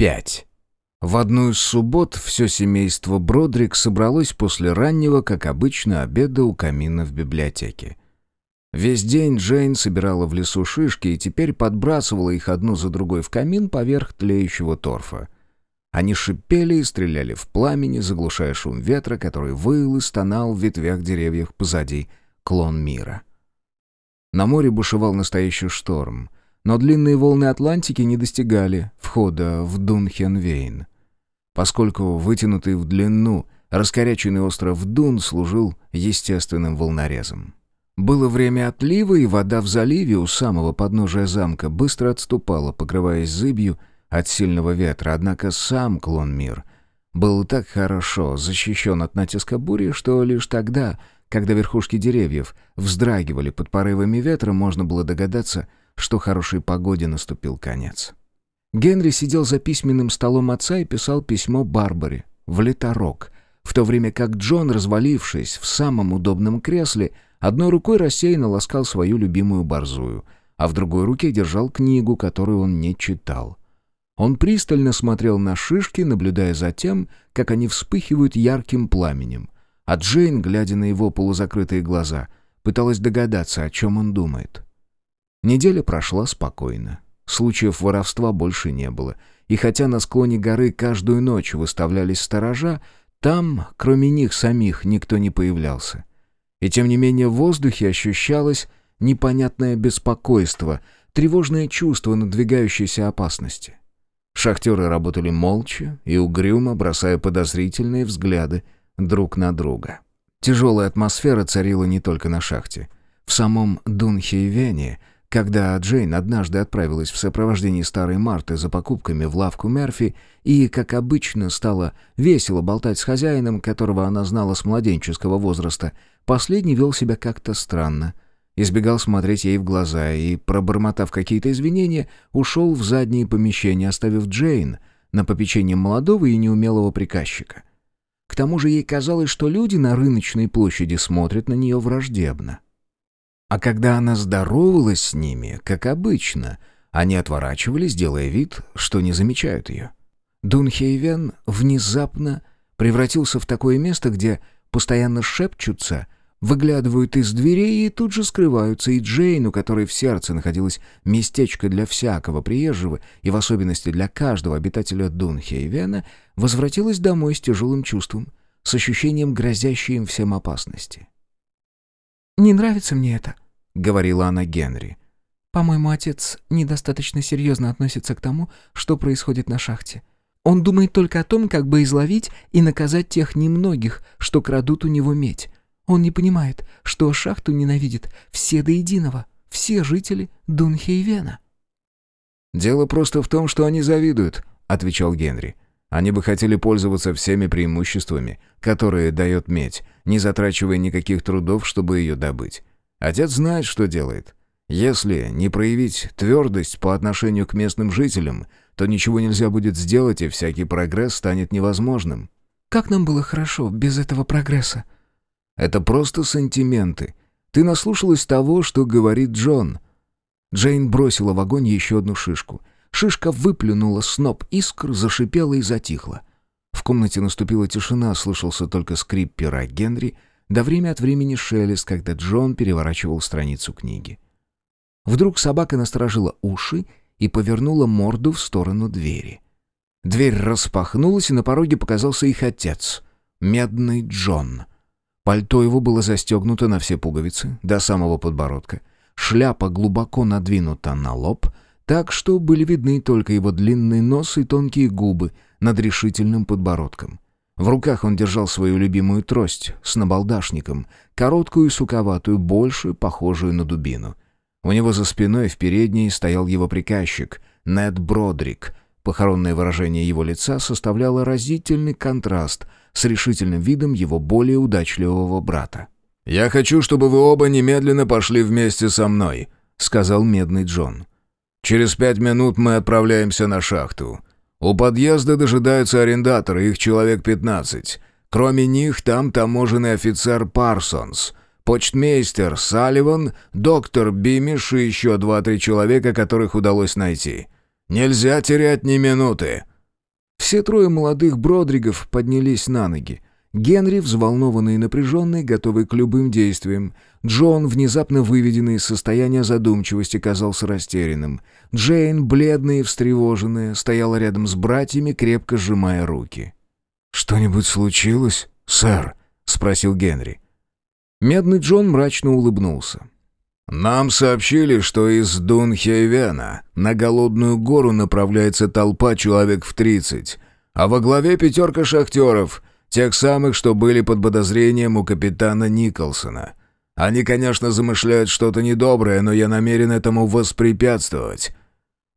5. В одну из суббот все семейство Бродрик собралось после раннего, как обычно, обеда у камина в библиотеке. Весь день Джейн собирала в лесу шишки и теперь подбрасывала их одну за другой в камин поверх тлеющего торфа. Они шипели и стреляли в пламени, заглушая шум ветра, который выл и стонал в ветвях деревьев позади клон мира. На море бушевал настоящий шторм — но длинные волны Атлантики не достигали входа в Дунхенвейн. Поскольку вытянутый в длину раскоряченный остров Дун служил естественным волнорезом. Было время отлива, и вода в заливе у самого подножия замка быстро отступала, покрываясь зыбью от сильного ветра, однако сам клон мир был так хорошо защищен от натиска бури, что лишь тогда, когда верхушки деревьев вздрагивали под порывами ветра, можно было догадаться — что хорошей погоде наступил конец. Генри сидел за письменным столом отца и писал письмо Барбаре в леторог, в то время как Джон, развалившись в самом удобном кресле, одной рукой рассеянно ласкал свою любимую борзую, а в другой руке держал книгу, которую он не читал. Он пристально смотрел на шишки, наблюдая за тем, как они вспыхивают ярким пламенем, а Джейн, глядя на его полузакрытые глаза, пыталась догадаться, о чем он думает. Неделя прошла спокойно. Случаев воровства больше не было. И хотя на склоне горы каждую ночь выставлялись сторожа, там, кроме них самих, никто не появлялся. И тем не менее в воздухе ощущалось непонятное беспокойство, тревожное чувство надвигающейся опасности. Шахтеры работали молча и угрюмо, бросая подозрительные взгляды друг на друга. Тяжелая атмосфера царила не только на шахте. В самом Дунхейвене когда Джейн однажды отправилась в сопровождении старой Марты за покупками в лавку Мерфи и, как обычно, стала весело болтать с хозяином, которого она знала с младенческого возраста, последний вел себя как-то странно. Избегал смотреть ей в глаза и, пробормотав какие-то извинения, ушел в задние помещения, оставив Джейн на попечение молодого и неумелого приказчика. К тому же ей казалось, что люди на рыночной площади смотрят на нее враждебно. А когда она здоровалась с ними, как обычно, они отворачивались, делая вид, что не замечают ее. Дунхейвен внезапно превратился в такое место, где постоянно шепчутся, выглядывают из дверей и тут же скрываются, и Джейн, у которой в сердце находилось местечко для всякого приезжего, и в особенности для каждого обитателя Дунхейвена, возвратилась домой с тяжелым чувством, с ощущением грозящей им всем опасности. «Не нравится мне это», — говорила она Генри. «По-моему, отец недостаточно серьезно относится к тому, что происходит на шахте. Он думает только о том, как бы изловить и наказать тех немногих, что крадут у него медь. Он не понимает, что шахту ненавидят все до единого, все жители Дунхейвена». «Дело просто в том, что они завидуют», — отвечал Генри. «Они бы хотели пользоваться всеми преимуществами, которые дает медь, не затрачивая никаких трудов, чтобы ее добыть. Отец знает, что делает. Если не проявить твердость по отношению к местным жителям, то ничего нельзя будет сделать, и всякий прогресс станет невозможным. Как нам было хорошо без этого прогресса? Это просто сантименты. Ты наслушалась того, что говорит Джон. Джейн бросила в огонь еще одну шишку. Шишка выплюнула сноп искр, зашипела и затихла. В комнате наступила тишина, слышался только скрип пера Генри, да время от времени шелест, когда Джон переворачивал страницу книги. Вдруг собака насторожила уши и повернула морду в сторону двери. Дверь распахнулась, и на пороге показался их отец, медный Джон. Пальто его было застегнуто на все пуговицы, до самого подбородка. Шляпа глубоко надвинута на лоб, так что были видны только его длинный нос и тонкие губы — над решительным подбородком. В руках он держал свою любимую трость с набалдашником, короткую и суковатую, больше похожую на дубину. У него за спиной в передней стоял его приказчик, Нед Бродрик. Похоронное выражение его лица составляло разительный контраст с решительным видом его более удачливого брата. «Я хочу, чтобы вы оба немедленно пошли вместе со мной», — сказал Медный Джон. «Через пять минут мы отправляемся на шахту. У подъезда дожидаются арендаторы, их человек 15. Кроме них там таможенный офицер Парсонс, почтмейстер Салливан, доктор Бимиш и еще два-три человека, которых удалось найти. Нельзя терять ни минуты». Все трое молодых Бродригов поднялись на ноги. Генри, взволнованный и напряженный, готовый к любым действиям. Джон, внезапно выведенный из состояния задумчивости, казался растерянным. Джейн, бледная и встревоженная, стояла рядом с братьями, крепко сжимая руки. «Что-нибудь случилось, сэр?» — спросил Генри. Медный Джон мрачно улыбнулся. «Нам сообщили, что из Дунхейвена на Голодную гору направляется толпа человек в тридцать, а во главе пятерка шахтеров — Тех самых, что были под подозрением у капитана Николсона. Они, конечно, замышляют что-то недоброе, но я намерен этому воспрепятствовать».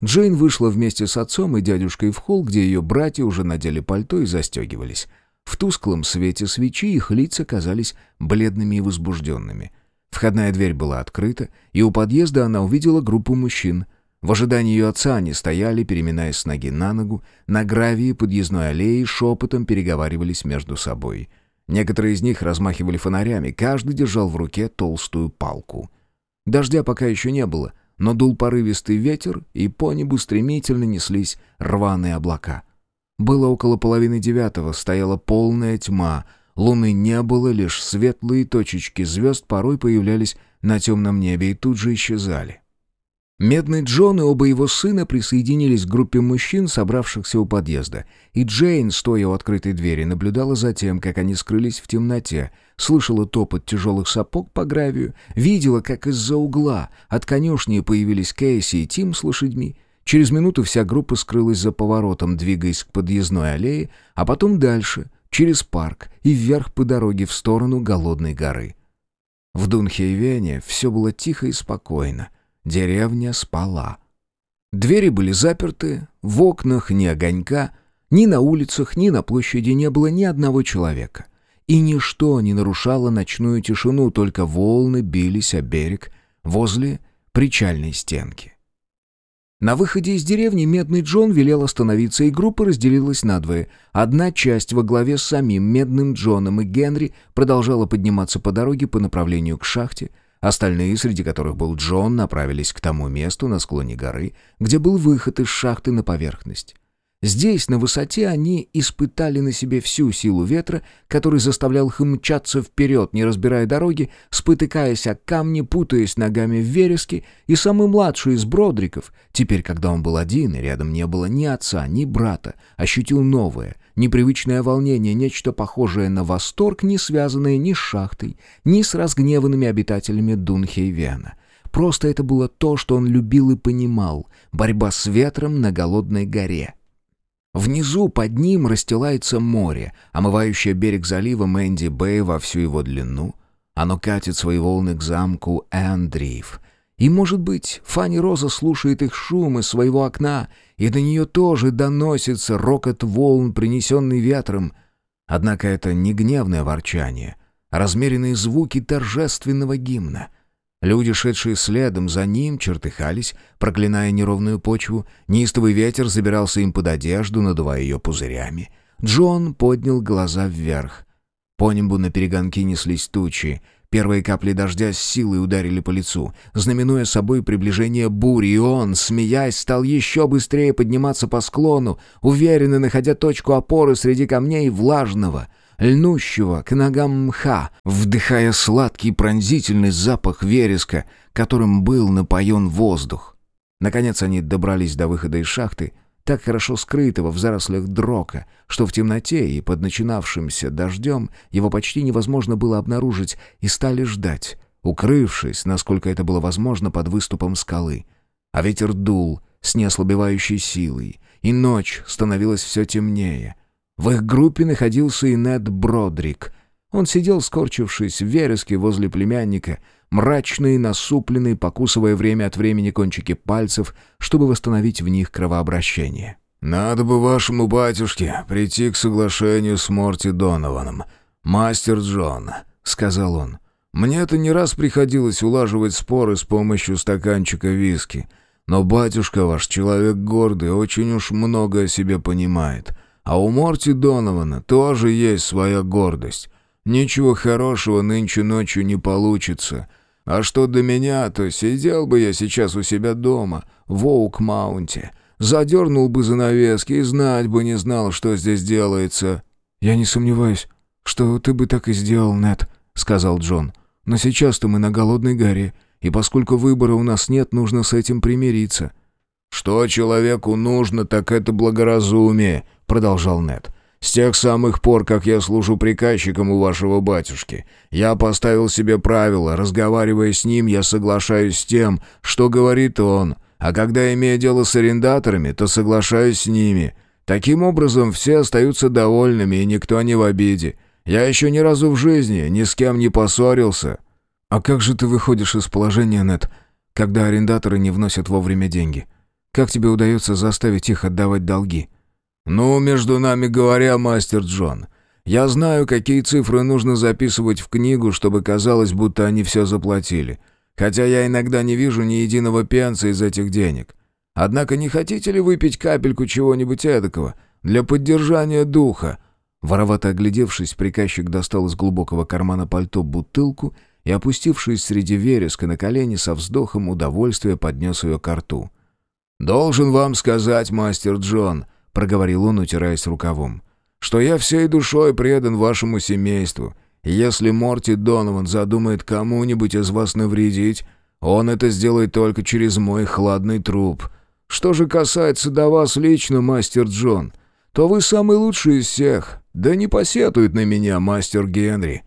Джейн вышла вместе с отцом и дядюшкой в холл, где ее братья уже надели пальто и застегивались. В тусклом свете свечи их лица казались бледными и возбужденными. Входная дверь была открыта, и у подъезда она увидела группу мужчин — в ожидании ее отца они стояли, переминаясь с ноги на ногу, на гравии подъездной аллеи шепотом переговаривались между собой. Некоторые из них размахивали фонарями, каждый держал в руке толстую палку. Дождя пока еще не было, но дул порывистый ветер, и по небу стремительно неслись рваные облака. Было около половины девятого, стояла полная тьма, луны не было, лишь светлые точечки звезд порой появлялись на темном небе и тут же исчезали. Медный Джон и оба его сына присоединились к группе мужчин, собравшихся у подъезда, и Джейн, стоя у открытой двери, наблюдала за тем, как они скрылись в темноте, слышала топот тяжелых сапог по гравию, видела, как из-за угла от конюшни появились Кейси и Тим с лошадьми. Через минуту вся группа скрылась за поворотом, двигаясь к подъездной аллее, а потом дальше, через парк и вверх по дороге в сторону Голодной горы. В Дунхейвене все было тихо и спокойно. Деревня спала. Двери были заперты, в окнах ни огонька, ни на улицах, ни на площади не было ни одного человека. И ничто не нарушало ночную тишину, только волны бились о берег возле причальной стенки. На выходе из деревни Медный Джон велел остановиться, и группа разделилась надвое. Одна часть во главе с самим Медным Джоном и Генри продолжала подниматься по дороге по направлению к шахте, Остальные, среди которых был Джон, направились к тому месту на склоне горы, где был выход из шахты на поверхность. Здесь, на высоте, они испытали на себе всю силу ветра, который заставлял их мчаться вперед, не разбирая дороги, спотыкаясь о камни, путаясь ногами в вереске, и самый младший из Бродриков, теперь, когда он был один и рядом не было ни отца, ни брата, ощутил новое, непривычное волнение, нечто похожее на восторг, не связанное ни с шахтой, ни с разгневанными обитателями Дунхейвена. Просто это было то, что он любил и понимал — борьба с ветром на голодной горе. Внизу под ним расстилается море, омывающее берег залива Мэнди Бэй во всю его длину. Оно катит свои волны к замку Эндриф — и, может быть, Фанни Роза слушает их шум из своего окна, и до нее тоже доносится рокот волн, принесенный ветром. Однако это не гневное ворчание, а размеренные звуки торжественного гимна. Люди, шедшие следом за ним, чертыхались, проклиная неровную почву. Неистовый ветер забирался им под одежду, надувая ее пузырями. Джон поднял глаза вверх. По небу на перегонки неслись тучи, Первые капли дождя с силой ударили по лицу, знаменуя собой приближение бури, и он, смеясь, стал еще быстрее подниматься по склону, уверенно находя точку опоры среди камней влажного, льнущего к ногам мха, вдыхая сладкий пронзительный запах вереска, которым был напоен воздух. Наконец они добрались до выхода из шахты — так хорошо скрытого в зарослях дрока, что в темноте и под начинавшимся дождем его почти невозможно было обнаружить, и стали ждать, укрывшись, насколько это было возможно, под выступом скалы. А ветер дул с неослабевающей силой, и ночь становилась все темнее. В их группе находился и Нед Бродрик. Он сидел, скорчившись в вереске возле племянника, мрачный, насупленный, покусывая время от времени кончики пальцев, чтобы восстановить в них кровообращение. «Надо бы вашему батюшке прийти к соглашению с Морти Донованом, мастер Джон», — сказал он. «Мне-то не раз приходилось улаживать споры с помощью стаканчика виски, но батюшка ваш человек гордый, очень уж много о себе понимает, а у Морти Донована тоже есть своя гордость». Ничего хорошего нынче ночью не получится. А что до меня, то сидел бы я сейчас у себя дома, в Оук-Маунте, задернул бы занавески и знать бы не знал, что здесь делается». «Я не сомневаюсь, что ты бы так и сделал, Нед», — сказал Джон. «Но сейчас-то мы на голодной горе, и поскольку выбора у нас нет, нужно с этим примириться». «Что человеку нужно, так это благоразумие», — продолжал Нед. «С тех самых пор, как я служу приказчиком у вашего батюшки, я поставил себе правило, разговаривая с ним, я соглашаюсь с тем, что говорит он, а когда имею дело с арендаторами, то соглашаюсь с ними. Таким образом, все остаются довольными, и никто не в обиде. Я еще ни разу в жизни ни с кем не поссорился». «А как же ты выходишь из положения, Нед, когда арендаторы не вносят вовремя деньги? Как тебе удается заставить их отдавать долги?» «Ну, между нами говоря, мастер Джон, я знаю, какие цифры нужно записывать в книгу, чтобы казалось, будто они все заплатили. Хотя я иногда не вижу ни единого пенса из этих денег. Однако не хотите ли выпить капельку чего-нибудь эдакого для поддержания духа?» Воровато оглядевшись, приказчик достал из глубокого кармана пальто бутылку и, опустившись среди вереска на колени, со вздохом удовольствия поднес ее к рту. «Должен вам сказать, мастер Джон», — проговорил он, утираясь рукавом, «что я всей душой предан вашему семейству, если Морти Донован задумает кому-нибудь из вас навредить, он это сделает только через мой хладный труп. Что же касается до вас лично, мастер Джон, то вы самый лучший из всех, да не посетует на меня мастер Генри».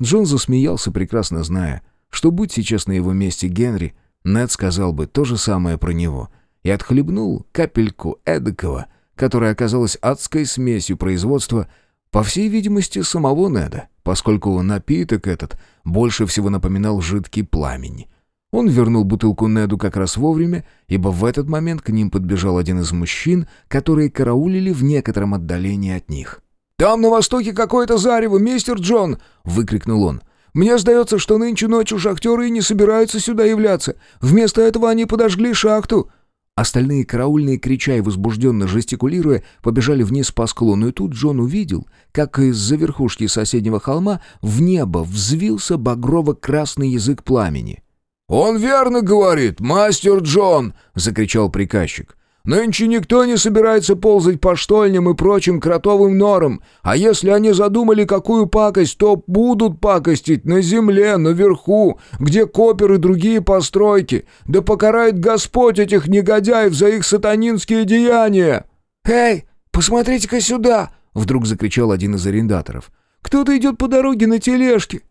Джон засмеялся, прекрасно зная, что будь сейчас на его месте Генри, Нед сказал бы то же самое про него, и отхлебнул капельку эдакого, которая оказалась адской смесью производства, по всей видимости, самого Неда, поскольку напиток этот больше всего напоминал жидкий пламень. Он вернул бутылку Неду как раз вовремя, ибо в этот момент к ним подбежал один из мужчин, которые караулили в некотором отдалении от них. «Там на востоке какое-то зарево, мистер Джон!» — выкрикнул он. «Мне сдается, что нынче ночью шахтеры не собираются сюда являться. Вместо этого они подожгли шахту». Остальные караульные, крича и возбужденно жестикулируя, побежали вниз по склону, и тут Джон увидел, как из-за верхушки соседнего холма в небо взвился багрово-красный язык пламени. «Он верно говорит, мастер Джон!» — закричал приказчик. Нынче никто не собирается ползать по штольням и прочим кротовым норам, а если они задумали какую пакость, то будут пакостить на земле, наверху, где копер и другие постройки, да покарает Господь этих негодяев за их сатанинские деяния!» «Эй, посмотрите-ка сюда!» — вдруг закричал один из арендаторов. «Кто-то идет по дороге на тележке,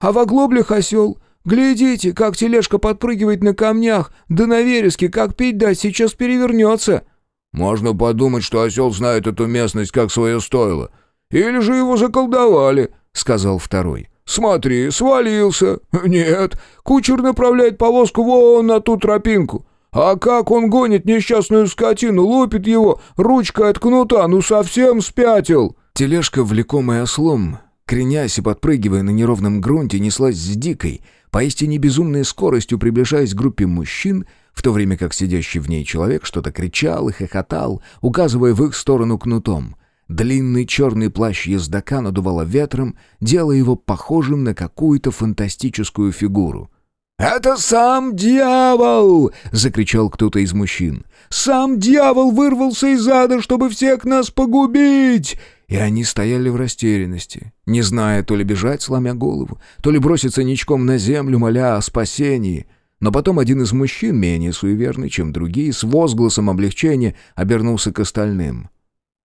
а в оглоблях осел». Глядите, как тележка подпрыгивает на камнях, да на вереске, как пить дать, сейчас перевернется». «Можно подумать, что осел знает эту местность как свое стойло. Или же его заколдовали», — сказал второй. «Смотри, свалился. Нет, кучер направляет повозку вон на ту тропинку. А как он гонит несчастную скотину, лупит его ручкой от кнута, ну совсем спятил». Тележка, влекомая ослом, кренясь и подпрыгивая на неровном грунте, неслась с дикой, поистине безумной скоростью приближаясь к группе мужчин, в то время как сидящий в ней человек что-то кричал и хохотал, указывая в их сторону кнутом. Длинный черный плащ ездока надувало ветром, делая его похожим на какую-то фантастическую фигуру. «Это сам дьявол!» — закричал кто-то из мужчин. «Сам дьявол вырвался из ада, чтобы всех нас погубить!» И они стояли в растерянности, не зная то ли бежать, сломя голову, то ли броситься ничком на землю, моля о спасении. Но потом один из мужчин, менее суеверный, чем другие, с возгласом облегчения обернулся к остальным.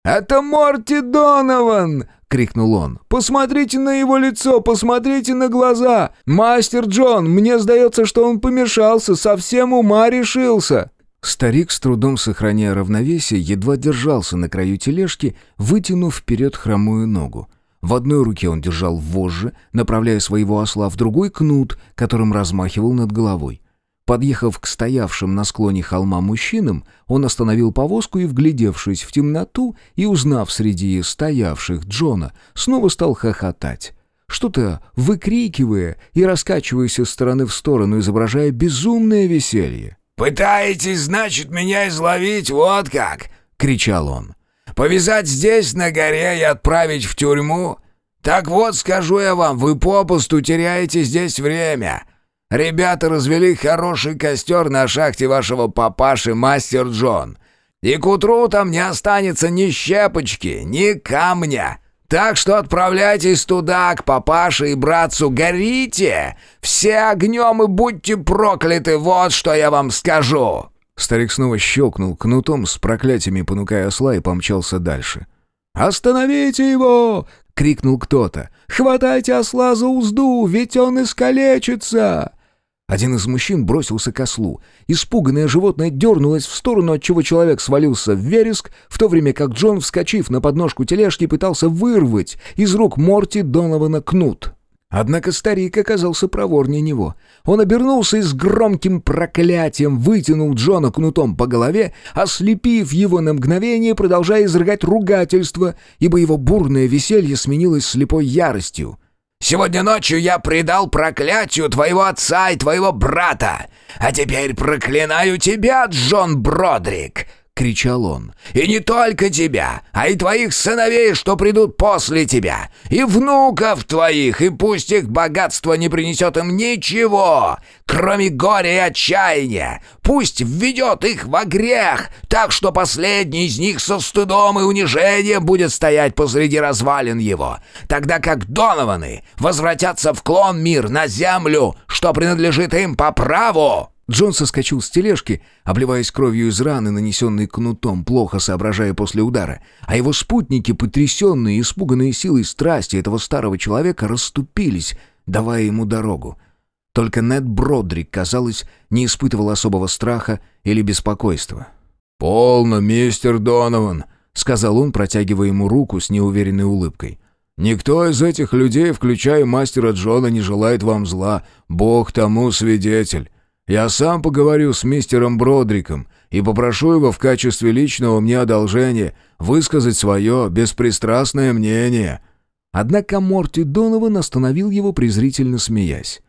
«Это Морти Донован!» — крикнул он. «Посмотрите на его лицо, посмотрите на глаза! Мастер Джон, мне сдается, что он помешался, совсем ума решился!» Старик, с трудом сохраняя равновесие, едва держался на краю тележки, вытянув вперед хромую ногу. В одной руке он держал вожжи, направляя своего осла, в другой — кнут, которым размахивал над головой. Подъехав к стоявшим на склоне холма мужчинам, он остановил повозку и, вглядевшись в темноту и узнав среди стоявших Джона, снова стал хохотать. Что-то выкрикивая и раскачиваясь из стороны в сторону, изображая безумное веселье. «Пытаетесь, значит, меня изловить, вот как!» — кричал он. «Повязать здесь, на горе, и отправить в тюрьму? Так вот, скажу я вам, вы попусту теряете здесь время. Ребята развели хороший костер на шахте вашего папаши, мастер Джон. И к утру там не останется ни щепочки, ни камня. Так что отправляйтесь туда, к папаше и братцу, горите! Все огнем и будьте прокляты, вот что я вам скажу!» Старик снова щелкнул кнутом с проклятиями, понукая осла, и помчался дальше. «Остановите его!» — крикнул кто-то. «Хватайте осла за узду, ведь он искалечится!» Один из мужчин бросился к ослу. Испуганное животное дернулось в сторону, отчего человек свалился в вереск, в то время как Джон, вскочив на подножку тележки, пытался вырвать из рук Морти Донована кнут. Однако старик оказался проворнее него. Он обернулся и с громким проклятием вытянул Джона кнутом по голове, ослепив его на мгновение, продолжая изрыгать ругательство, ибо его бурное веселье сменилось слепой яростью. Сегодня ночью я предал проклятию твоего отца и твоего брата, а теперь проклинаю тебя, Джон Бродрик кричал он. «И не только тебя, а и твоих сыновей, что придут после тебя, и внуков твоих, и пусть их богатство не принесет им ничего, кроме горя и отчаяния. Пусть введет их во грех, так что последний из них со стыдом и унижением будет стоять посреди развалин его, тогда как Донованы возвратятся в клон мир на землю, что принадлежит им по праву». Джон соскочил с тележки, обливаясь кровью из раны, нанесенной кнутом, плохо соображая после удара, а его спутники, потрясенные и испуганные силой страсти этого старого человека, расступились, давая ему дорогу. Только Нед Бродрик, казалось, не испытывал особого страха или беспокойства. «Полно, мистер Донован», — сказал он, протягивая ему руку с неуверенной улыбкой. «Никто из этих людей, включая мастера Джона, не желает вам зла. Бог тому свидетель. Я сам поговорю с мистером Бродриком и попрошу его в качестве личного мне одолжения высказать свое беспристрастное мнение». Однако Морти Донован остановил его, презрительно смеясь.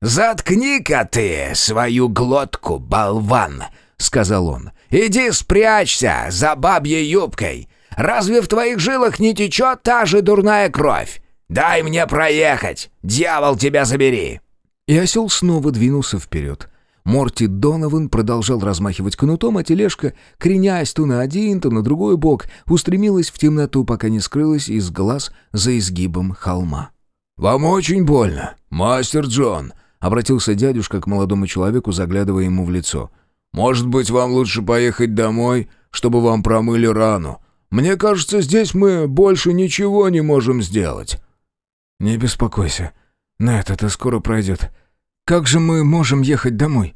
«Заткни-ка ты свою глотку, болван!» — сказал он. «Иди спрячься за бабьей юбкой! Разве в твоих жилах не течет та же дурная кровь? Дай мне проехать! Дьявол тебя забери!» И осел снова двинулся вперед. Морти Донован продолжал размахивать кнутом, а тележка, кренясь то на один, то на другой бок, устремилась в темноту, пока не скрылась из глаз за изгибом холма. «Вам очень больно, мастер Джон», — обратился дядюшка к молодому человеку, заглядывая ему в лицо. «Может быть, вам лучше поехать домой, чтобы вам промыли рану? Мне кажется, здесь мы больше ничего не можем сделать». «Не беспокойся, Нет, это скоро пройдет. Как же мы можем ехать домой?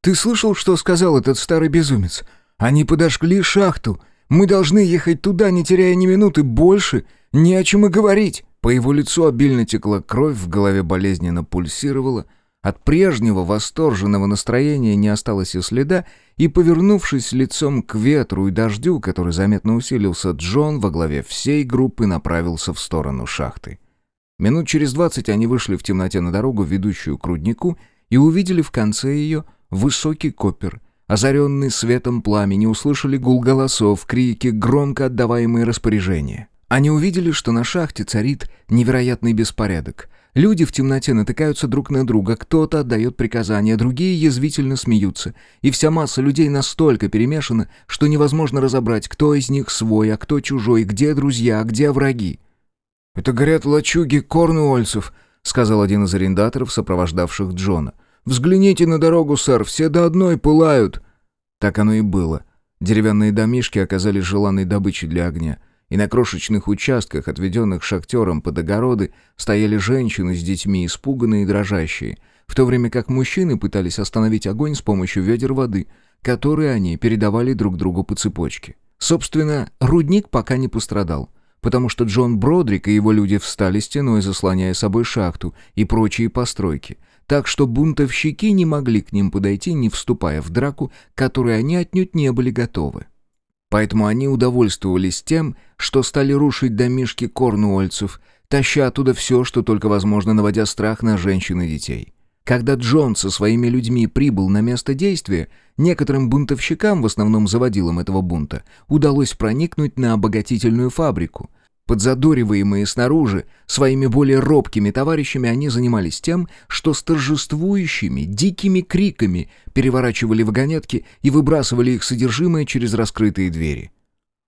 Ты слышал, что сказал этот старый безумец? Они подожгли шахту. Мы должны ехать туда, не теряя ни минуты больше. Не о чем и говорить». По его лицу обильно текла кровь, в голове болезненно пульсировала. От прежнего восторженного настроения не осталось и следа, и, повернувшись лицом к ветру и дождю, который заметно усилился, Джон во главе всей группы направился в сторону шахты. Минут через двадцать они вышли в темноте на дорогу, ведущую к руднику, и увидели в конце ее высокий копер. Озаренный светом пламени услышали гул голосов, крики, громко отдаваемые распоряжения. Они увидели, что на шахте царит невероятный беспорядок. Люди в темноте натыкаются друг на друга, кто-то отдает приказания, другие язвительно смеются. И вся масса людей настолько перемешана, что невозможно разобрать, кто из них свой, а кто чужой, где друзья, а где враги. «Это горят лачуги корнуольцев», — сказал один из арендаторов, сопровождавших Джона. «Взгляните на дорогу, сэр, все до одной пылают». Так оно и было. Деревянные домишки оказались желанной добычей для огня. И на крошечных участках, отведенных шахтерам под огороды, стояли женщины с детьми, испуганные и дрожащие, в то время как мужчины пытались остановить огонь с помощью ведер воды, которые они передавали друг другу по цепочке. Собственно, рудник пока не пострадал потому что Джон Бродрик и его люди встали стеной, заслоняя собой шахту и прочие постройки, так что бунтовщики не могли к ним подойти, не вступая в драку, которой они отнюдь не были готовы. Поэтому они удовольствовались тем, что стали рушить домишки корнуольцев, таща оттуда все, что только возможно, наводя страх на женщин и детей. Когда Джон со своими людьми прибыл на место действия, некоторым бунтовщикам, в основном заводилам этого бунта, удалось проникнуть на обогатительную фабрику. Подзадориваемые снаружи, своими более робкими товарищами они занимались тем, что с торжествующими, дикими криками переворачивали вагонетки и выбрасывали их содержимое через раскрытые двери.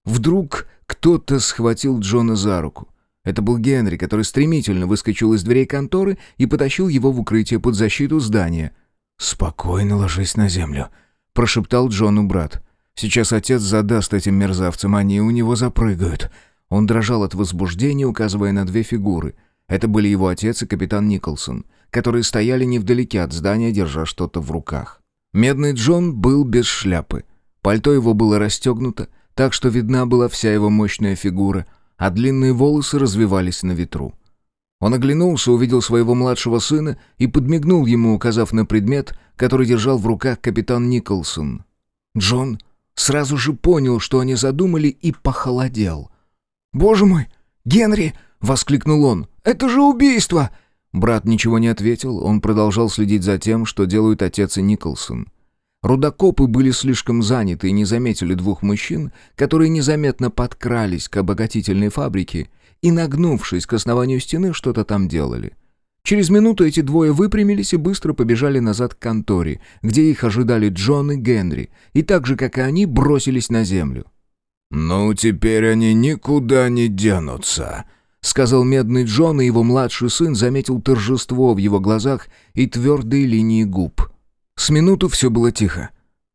Вдруг кто-то схватил Джона за руку. Это был Генри, который стремительно выскочил из дверей конторы и потащил его в укрытие под защиту здания. «Спокойно ложись на землю», — прошептал Джону брат. «Сейчас отец задаст этим мерзавцам, они у него запрыгают». Он дрожал от возбуждения, указывая на две фигуры. Это были его отец и капитан Николсон, которые стояли невдалеке от здания, держа что-то в руках. Медный Джон был без шляпы. Пальто его было расстегнуто, так что видна была вся его мощная фигура, а длинные волосы развивались на ветру. Он оглянулся, увидел своего младшего сына и подмигнул ему, указав на предмет, который держал в руках капитан Николсон. Джон сразу же понял, что они задумали, и похолодел. «Боже мой! Генри!» — воскликнул он. «Это же убийство!» Брат ничего не ответил, он продолжал следить за тем, что делают отец и Николсон. Рудокопы были слишком заняты и не заметили двух мужчин, которые незаметно подкрались к обогатительной фабрике и, нагнувшись к основанию стены, что-то там делали. Через минуту эти двое выпрямились и быстро побежали назад к конторе, где их ожидали Джон и Генри, и так же, как и они, бросились на землю. «Ну, теперь они никуда не денутся», — сказал медный Джон, и его младший сын заметил торжество в его глазах и твердые линии губ. С минуту все было тихо.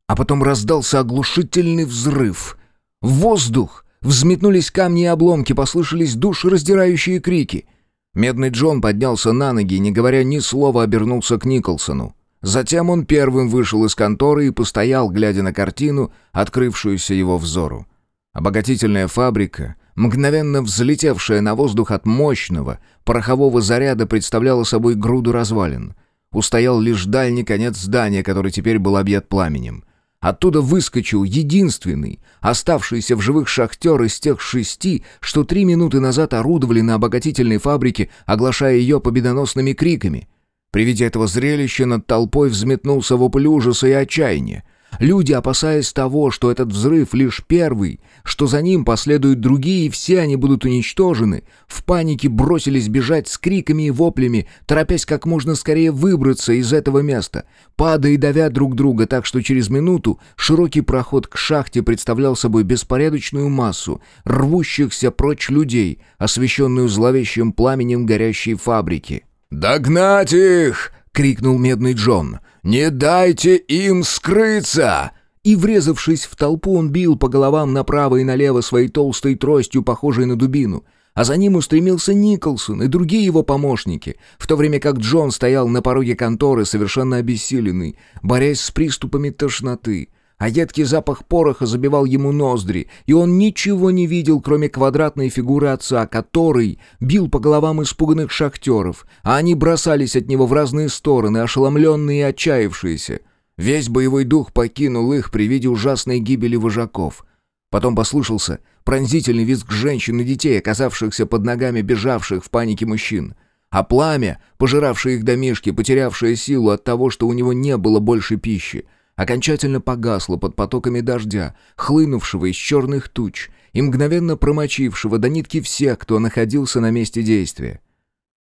А потом раздался оглушительный взрыв. В воздух взметнулись камни и обломки, послышались душераздирающие крики. Медный Джон поднялся на ноги не говоря ни слова, обернулся к Николсону. Затем он первым вышел из конторы и постоял, глядя на картину, открывшуюся его взору. Обогатительная фабрика, мгновенно взлетевшая на воздух от мощного порохового заряда, представляла собой груду развалин. Устоял лишь дальний конец здания, который теперь был объят пламенем. Оттуда выскочил единственный, оставшийся в живых шахтер из тех шести, что три минуты назад орудовали на обогатительной фабрике, оглашая ее победоносными криками. При виде этого зрелища над толпой взметнулся вопль ужаса и отчаяния. Люди, опасаясь того, что этот взрыв лишь первый, что за ним последуют другие, и все они будут уничтожены, в панике бросились бежать с криками и воплями, торопясь как можно скорее выбраться из этого места, падая и давя друг друга, так что через минуту широкий проход к шахте представлял собой беспорядочную массу рвущихся прочь людей, освещенную зловещим пламенем горящей фабрики. «Догнать их!» — крикнул медный Джон. «Не дайте им скрыться!» И, врезавшись в толпу, он бил по головам направо и налево своей толстой тростью, похожей на дубину. А за ним устремился Николсон и другие его помощники, в то время как Джон стоял на пороге конторы, совершенно обессиленный, борясь с приступами тошноты — а едкий запах пороха забивал ему ноздри, и он ничего не видел, кроме квадратной фигуры отца, который бил по головам испуганных шахтеров, а они бросались от него в разные стороны, ошеломленные и отчаявшиеся. Весь боевой дух покинул их при виде ужасной гибели вожаков. Потом послышался пронзительный визг женщин и детей, оказавшихся под ногами бежавших в панике мужчин. А пламя, пожиравшее их домишки, потерявшее силу от того, что у него не было больше пищи, окончательно погасло под потоками дождя, хлынувшего из черных туч и мгновенно промочившего до нитки всех, кто находился на месте действия.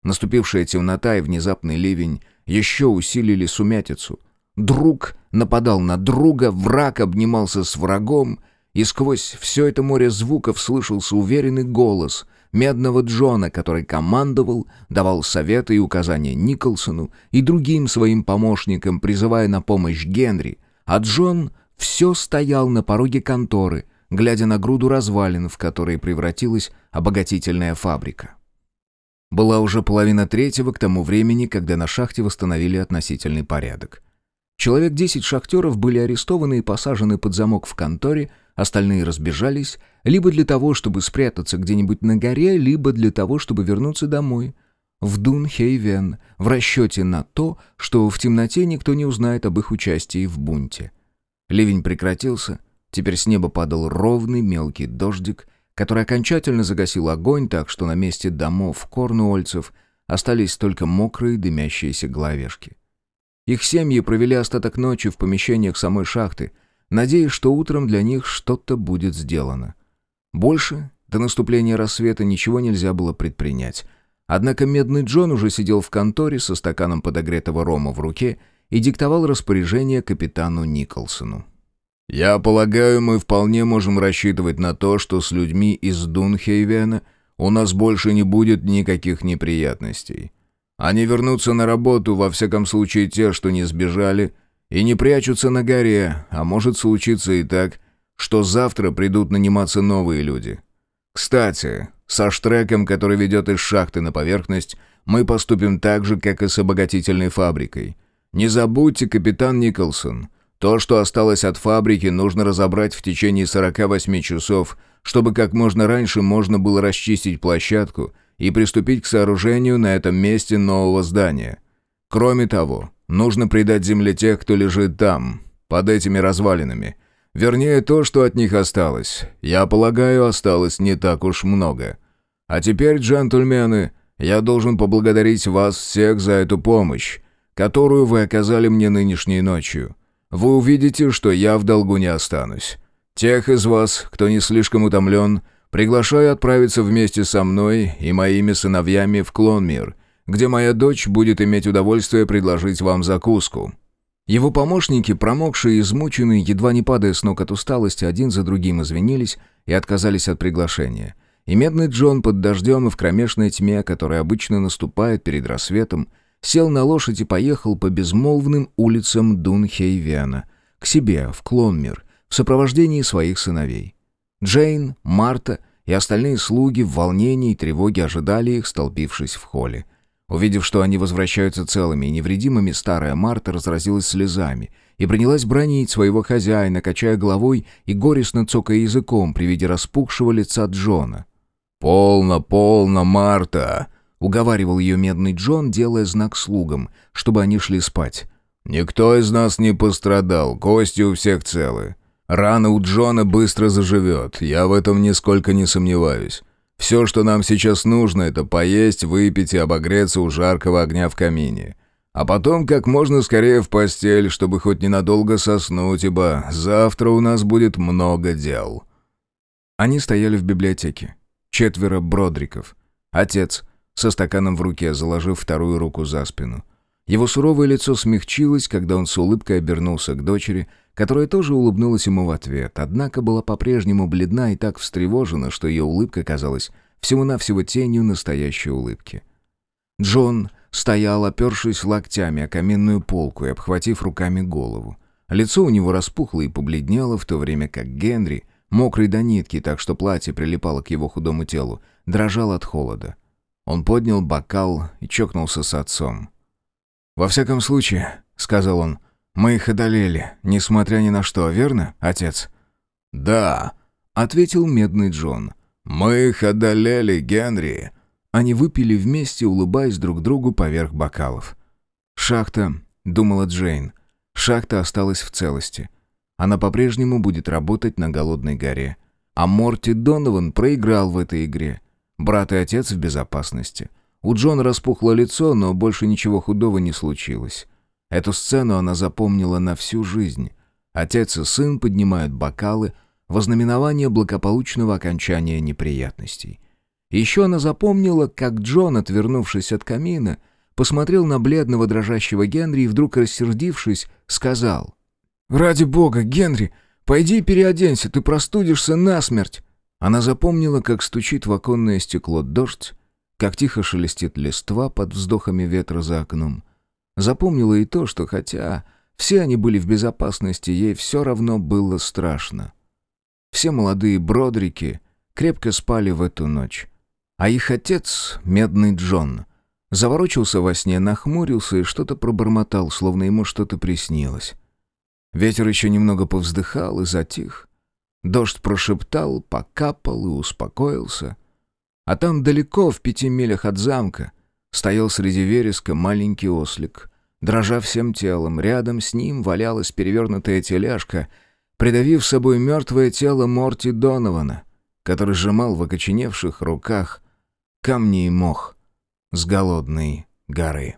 Наступившая темнота и внезапный ливень еще усилили сумятицу. Друг нападал на друга, враг обнимался с врагом, и сквозь все это море звуков слышался уверенный голос — медного Джона, который командовал, давал советы и указания Николсону и другим своим помощникам, призывая на помощь Генри, а Джон все стоял на пороге конторы, глядя на груду развалин, в которые превратилась обогатительная фабрика. Была уже половина третьего к тому времени, когда на шахте восстановили относительный порядок. Человек десять шахтеров были арестованы и посажены под замок в конторе, остальные разбежались, либо для того, чтобы спрятаться где-нибудь на горе, либо для того, чтобы вернуться домой, в Дунхейвен, в расчете на то, что в темноте никто не узнает об их участии в бунте. Ливень прекратился, теперь с неба падал ровный мелкий дождик, который окончательно загасил огонь, так что на месте домов корнуольцев остались только мокрые дымящиеся головешки. Их семьи провели остаток ночи в помещениях самой шахты, надеясь, что утром для них что-то будет сделано. Больше до наступления рассвета ничего нельзя было предпринять. Однако Медный Джон уже сидел в конторе со стаканом подогретого рома в руке и диктовал распоряжение капитану Николсону. «Я полагаю, мы вполне можем рассчитывать на то, что с людьми из Дунхейвена у нас больше не будет никаких неприятностей. Они вернутся на работу, во всяком случае те, что не сбежали, и не прячутся на горе, а может случиться и так, что завтра придут наниматься новые люди. Кстати, со штреком, который ведет из шахты на поверхность, мы поступим так же, как и с обогатительной фабрикой. Не забудьте, капитан Николсон, то, что осталось от фабрики, нужно разобрать в течение 48 часов, чтобы как можно раньше можно было расчистить площадку и приступить к сооружению на этом месте нового здания. Кроме того, нужно придать земле тех, кто лежит там, под этими развалинами. Вернее, то, что от них осталось. Я полагаю, осталось не так уж много. А теперь, джентльмены, я должен поблагодарить вас всех за эту помощь, которую вы оказали мне нынешней ночью. Вы увидите, что я в долгу не останусь. Тех из вас, кто не слишком утомлен, приглашаю отправиться вместе со мной и моими сыновьями в Клонмир, где моя дочь будет иметь удовольствие предложить вам закуску». Его помощники, промокшие и измученные, едва не падая с ног от усталости, один за другим извинились и отказались от приглашения. И медный Джон под дождем и в кромешной тьме, которая обычно наступает перед рассветом, сел на лошадь и поехал по безмолвным улицам Дунхейвена, к себе, в Клонмир, в сопровождении своих сыновей. Джейн, Марта и остальные слуги в волнении и тревоге ожидали их, столпившись в холле. Увидев, что они возвращаются целыми и невредимыми, старая Марта разразилась слезами и принялась бронить своего хозяина, качая головой и горестно цокая языком при виде распухшего лица Джона. «Полно, полно, Марта!» — уговаривал ее медный Джон, делая знак слугам, чтобы они шли спать. «Никто из нас не пострадал, кости у всех целы. Рана у Джона быстро заживет, я в этом нисколько не сомневаюсь. Все, что нам сейчас нужно, это поесть, выпить и обогреться у жаркого огня в камине. А потом как можно скорее в постель, чтобы хоть ненадолго соснуть, ибо завтра у нас будет много дел». Они стояли в библиотеке. Четверо бродриков. Отец, со стаканом в руке, заложив вторую руку за спину. Его суровое лицо смягчилось, когда он с улыбкой обернулся к дочери, которая тоже улыбнулась ему в ответ, однако была по-прежнему бледна и так встревожена, что ее улыбка казалась всего-навсего тенью настоящей улыбки. Джон стоял, опершись локтями о каменную полку и обхватив руками голову. Лицо у него распухло и побледнело, в то время как Генри, мокрый до нитки, так что платье прилипало к его худому телу, дрожал от холода. Он поднял бокал и чокнулся с отцом. «Во всяком случае», — сказал он, — «мы их одолели, несмотря ни на что, верно, отец?» «Да», — ответил медный Джон. «Мы их одолели, Генри». Они выпили вместе, улыбаясь друг другу поверх бокалов. «Шахта», — думала Джейн, — «шахта осталась в целости. Она по-прежнему будет работать на Голодной горе. А Морти Донован проиграл в этой игре. Брат и отец в безопасности. У Джона распухло лицо, но больше ничего худого не случилось. Эту сцену она запомнила на всю жизнь. Отец и сын поднимают бокалы во знаменование благополучного окончания неприятностей. Еще она запомнила, как Джон, отвернувшись от камина, посмотрел на бледного дрожащего Генри и вдруг, рассердившись, сказал «Ради бога, Генри, пойди переоденься, ты простудишься насмерть!» Она запомнила, как стучит в оконное стекло дождь, как тихо шелестит листва под вздохами ветра за окном. Запомнила и то, что хотя все они были в безопасности, ей все равно было страшно. Все молодые бродрики крепко спали в эту ночь. А их отец, медный Джон, заворочился во сне, нахмурился и что-то пробормотал, словно ему что-то приснилось. Ветер еще немного повздыхал и затих. Дождь прошептал, покапал и успокоился — а там далеко, в пяти милях от замка, стоял среди вереска маленький ослик. Дрожа всем телом, рядом с ним валялась перевернутая тележка, придавив собой мертвое тело Морти Донована, который сжимал в окоченевших руках камни и мох с голодной горы.